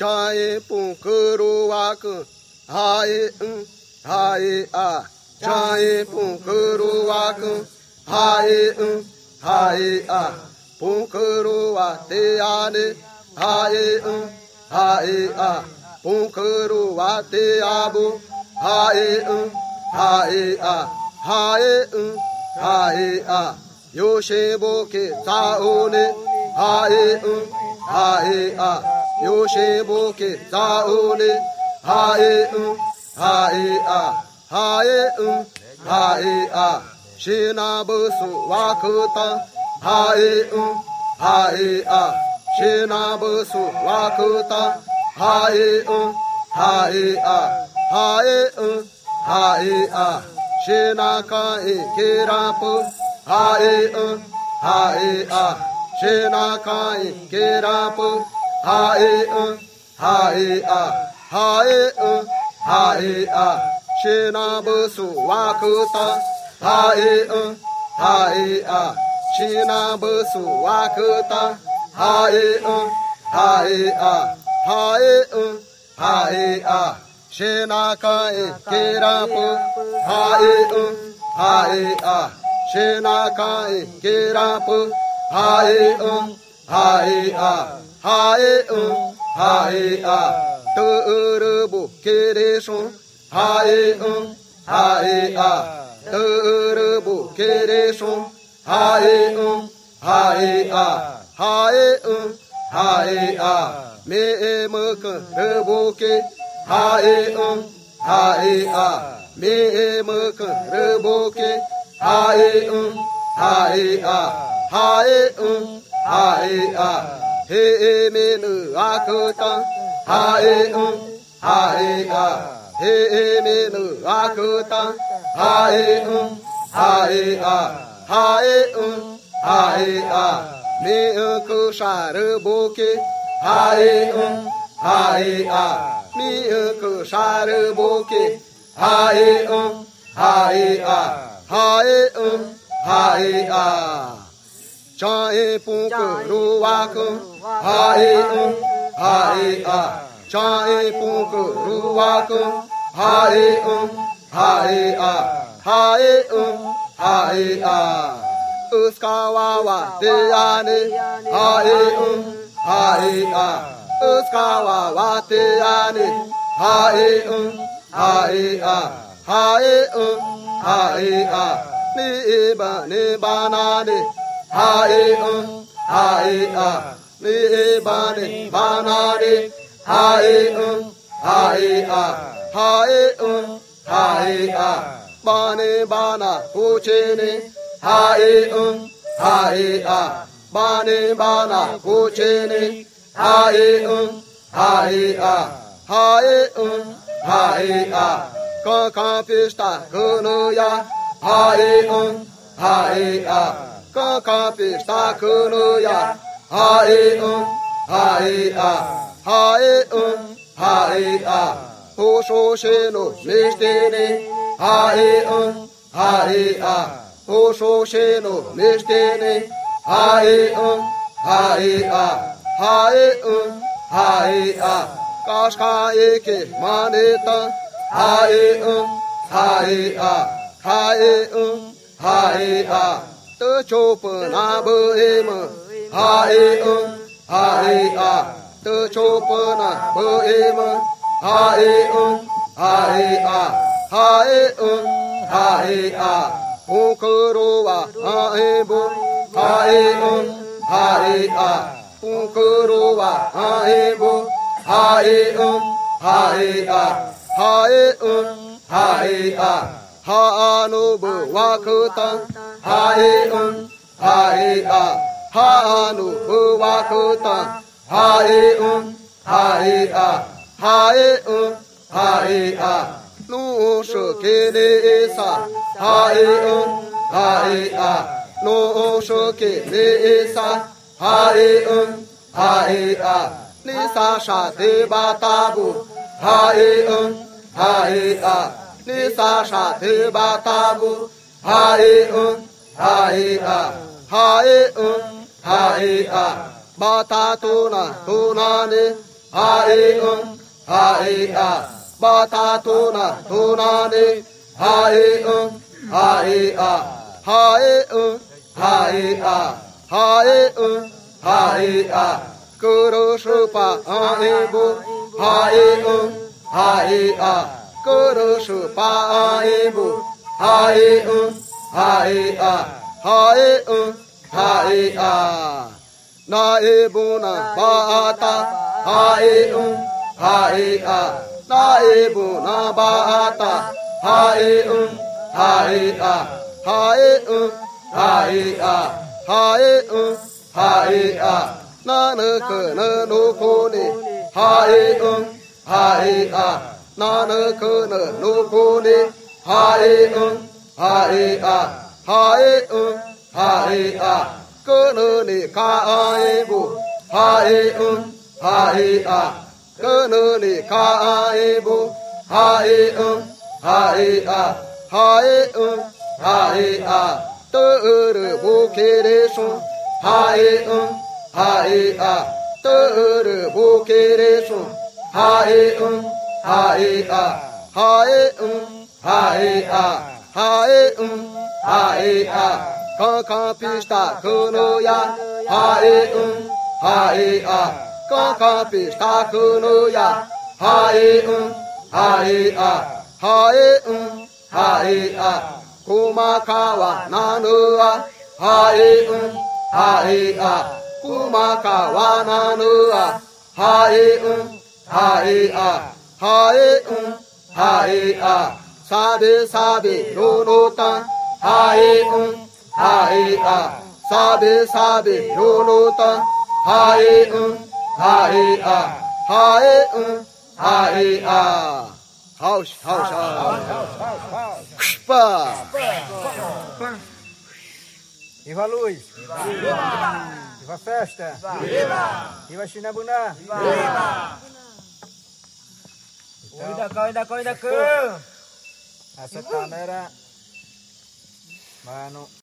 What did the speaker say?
chae pun kuru waku hae un hae a. Chae pun kuru waku hae un hae a. Pun kuru wa te ane hae un hae a. Pun kuru wa te abu hae un hae a hae un hae a yoshe boke taone hae un hae a yoshe boke taone hae un hae a hae un hae a. Shina busu wakuta hae un hae a. Shina busu wakuta hae un hae a. Hae un hae a. Shina kai kirapu hae un hae a shina kai kirapu hae un hae a hae un hae a. Shina busu wakuta hae un hae a. Shina busu wakuta hae un hae a hae un hae a. Shina kai kirapu hae un hae a. Shina kai 하에응 하에아 하에응 하에아. 더르보 게레소 하에응 하에아. 더르보 게레소 하에응 하에아. 하에응 하에아. 메에머크 르보케 하에응 하에아. 메에머크 르보케 하에응 하에아. 하에 응 하에 아 헤에메느 그 아그땅. 하에 응 하에 아 헤에메느 그 아그땅. 하에 응 하에 아 하에 응 하에 아 메으크 그 샤르보케. 하에 응 하에 아 미으크 샤르보케. 하에 응 하에 아 하에 응 하에 아 cha e pu ku ru wa ku ha e u ha e a cha e pu ku ru wa ku ha e u ha e a ha e u ha e a Uska wa wa de a ne ha e u ha e a Uska wa wa de a ne ha e u ha e a ha e u ha e a ni e ba ne ba na ne ni hae un hae a ni ba ni ba na ni hae un hae a hae un hae a ba ni ba na hu che ni hae un hae a ba ni ba na hu che ni hae un hae a hae un hae a ka ka pista kuno ya hae un hae a ka ka かかぴしたくるや。はいうん、はいあ、はいうん、はいあ、ほしょしのみしてね。はいうん、はいあ、ほしょしのみしてね。はいうん、はいあ、はいうん、はいあ、かしかいきまねた。はいん、あ、はいうん、はいあ、はいうん、はいあ、tơ chộp na bơ em. Hae un hae a tơ chộp na bơ em. Hae un hae a hae un hae a hu kuro wa hae bu hae un hae a hu kuro wa hae bu hae un hae a hae un hae a ha nu bu wa khu ta ha e un ha e a ha nu bu wa khu ta ha e un ha e a ha e un ha e a nu shu ke ne sa ha e un ha e a nu shu ke ne sa ha e un ha e a ni sa sha de ba ta bu ha e un ha e a निशाशाधे बाताबु हाए उन हाए आ हाए उन हाए आ बाता तो ना तो ना ने हाए उन हाए आ बाता तो ना तो ना ने हाए उन हाए आ हाए उन हाए आ हाए उन हाए आ कुरुषुपा आए बो हाए उन हाए आ করো সুপায় বু হায় ও হায় আ, হায় ও হায় আ। না এ বুনা বাতা, হায় ও হায় আ। না এ বুনা বাতা, হায় ও হায় আ। হায় ও হায় আ। হায় ও হায় আ। না না কনা নো কোনে হায় ও হায় আ। 나는 그는 누구니? 하이응 하이아 하이응 하이아. 그는이 가이부 하이응 하이아. 그는이 가이부 하이응 하이아. 하이응 하이아. 뜨르 부키리수 하이응 하이아. 뜨르 부키리수 하이응 hae a hae um hae a hae um hae a ka ka pista kuno ya hae um hae a ka ka pista kuno ya hae um hae a hae um hae a kumakawa nanu a hae um hae a kumakawa nanu a hae um hae a hae um hae a sabe sabe no no ta hae um hae a sabe sabe no no ta hae um hae a hae um hae a house house house pa Viva a luz! Viva! Viva a festa! Viva! Viva Xinabuná! Koida, koida, koida, ku. Asa kamera. Mano.